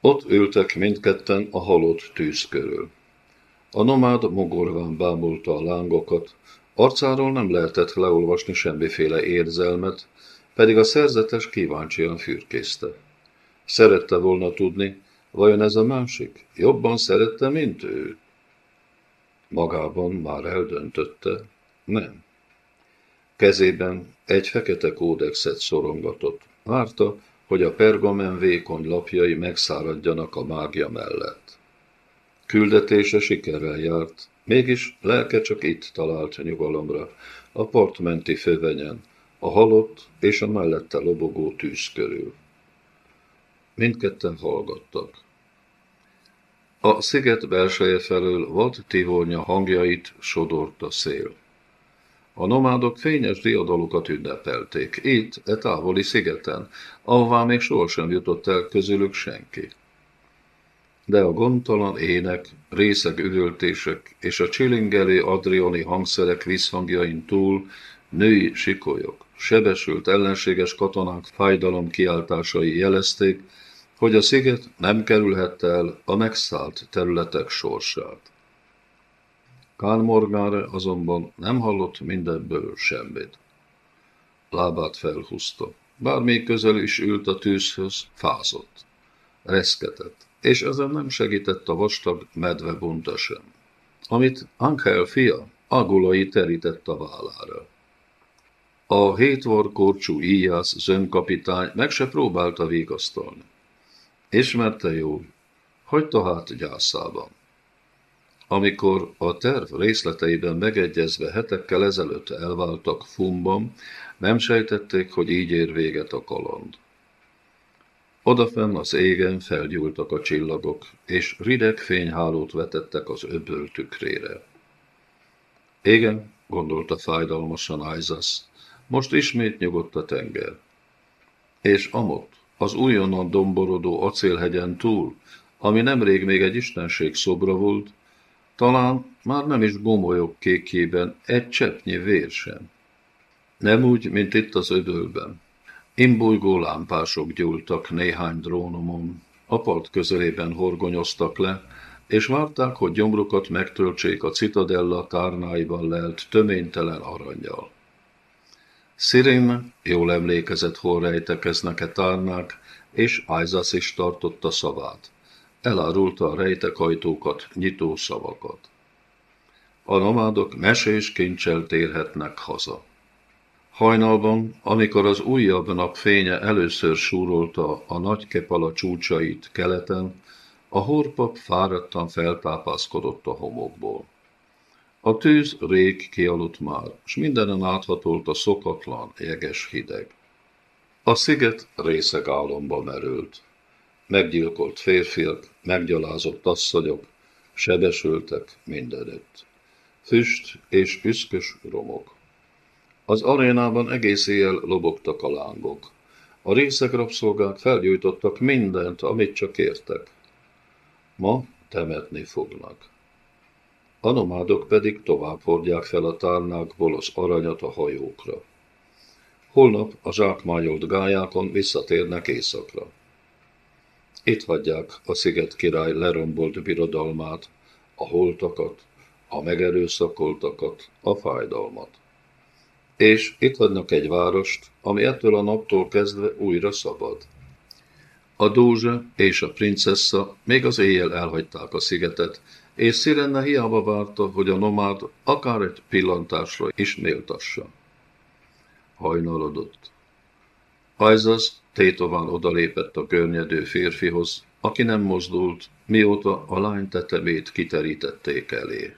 Ott ültek mindketten a halott tűz körül. A nomád mogorván bámulta a lángokat, arcáról nem lehetett leolvasni semmiféle érzelmet, pedig a szerzetes kíváncsian fürkészte. Szerette volna tudni, vajon ez a másik jobban szerette, mint ő? Magában már eldöntötte, nem. Kezében egy fekete kódexet szorongatott. Várta, hogy a pergamen vékony lapjai megszáradjanak a mágia mellett. Küldetése sikerrel járt, mégis lelke csak itt talált nyugalomra, a partmenti fővenyen, a halott és a mellette lobogó tűz körül. Mindketten hallgattak. A sziget belseje felől vad tivornya hangjait sodort a szél. A nomádok fényes diadalokat ünnepelték, itt, e távoli szigeten, ahová még sohasem jutott el közülük senki. De a gondtalan ének, részeg üvöltések és a csilingelő adrioni hangszerek visszhangjain túl női sikolyok, sebesült ellenséges katonák fájdalom kiáltásai jelezték, hogy a sziget nem kerülhette el a megszállt területek sorsát. Kán Morgáre azonban nem hallott mindenből semmit. Lábát felhúzta. Bár még közel is ült a tűzhöz, fázott. Reszketett, és ezen nem segített a vastag medve bunta sem, amit Angel fia agulai terített a vállára. A hétvar korcsú íjász zönkapitány meg se próbálta vigasztalni. Ismerte jól, hagyta hát gyászában. Amikor a terv részleteiben megegyezve hetekkel ezelőtt elváltak Fumban, nem sejtették, hogy így ér véget a kaland. Odafenn az égen felgyúltak a csillagok, és rideg fényhálót vetettek az öböl tükrére. Igen, gondolta fájdalmasan Isaac, most ismét nyugodt a tenger. És amott, az újonnan domborodó acélhegyen túl, ami nemrég még egy istenség szobra volt, talán már nem is gomolyok kékében egy cseppnyi vér sem. Nem úgy, mint itt az ödölben. Imbulygó lámpások gyúltak néhány drónomon, a part közelében horgonyoztak le, és várták, hogy gyomrukat megtöltsék a citadella tárnáiban lelt töménytelen aranyjal. Szirin jól emlékezett, hol rejtekeznek-e tárnák, és Ájzasz is tartotta szavát. Elárulta a rejtekajtókat, nyitó szavakat. A nomádok mesés kincsel térhetnek haza. Hajnalban, amikor az újabb nap fénye először súrolta a nagy kepala csúcsait keleten, a horpap fáradtan feltápászkodott a homokból. A tűz rég kialudt már, s mindenen áthatolt a szokatlan, jeges hideg. A sziget részeg álomba merült. Meggyilkolt férfiak, meggyalázott asszonyok, sebesültek mindenütt. Füst és üszkös romok. Az arénában egész éjjel lobogtak a lángok. A részeg rabszolgák felgyújtottak mindent, amit csak értek. Ma temetni fognak. A nomádok pedig tovább hordják fel a tárnákból az aranyat a hajókra. Holnap a zsákmányolt gályákon visszatérnek éjszakra. Itt hagyják a sziget király lerombolt birodalmát, a holtakat, a megerőszakoltakat, a fájdalmat. És itt hagynak egy várost, ami ettől a naptól kezdve újra szabad. A dózsa és a princessa még az éjjel elhagyták a szigetet, és Szirenne hiába várta, hogy a nomád akár egy pillantásra is méltassa. Hajnalodott. Ajzaz tétován odalépett a környedő férfihoz, aki nem mozdult, mióta a lány tetemét kiterítették elé.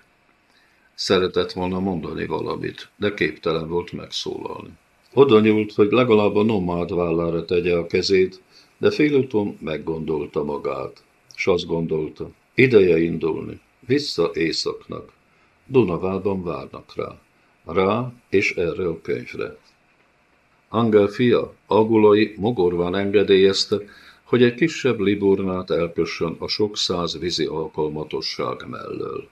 Szeretett volna mondani valamit, de képtelen volt megszólalni. Oda nyúlt, hogy legalább a nomád vállára tegye a kezét, de félúton meggondolta magát, s azt gondolta, ideje indulni. Vissza éjszaknak. Dunavádban várnak rá. Rá és erre a könyvre. Angel fia, Agulai mogorván engedélyezte, hogy egy kisebb liburnát elkössön a sok száz vízi alkalmatosság mellől.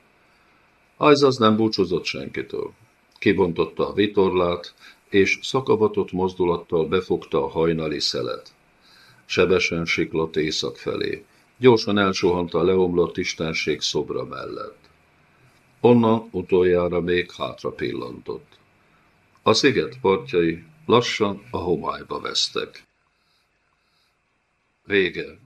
az nem búcsúzott senkitől. Kibontotta a vitorlát, és szakavatott mozdulattal befogta a hajnali szelet. Sebesen siklott észak felé, Gyorsan elsuhant a leomlott istenség szobra mellett. Onnan utoljára még hátra pillantott. A sziget partjai lassan a homályba vesztek. Vége.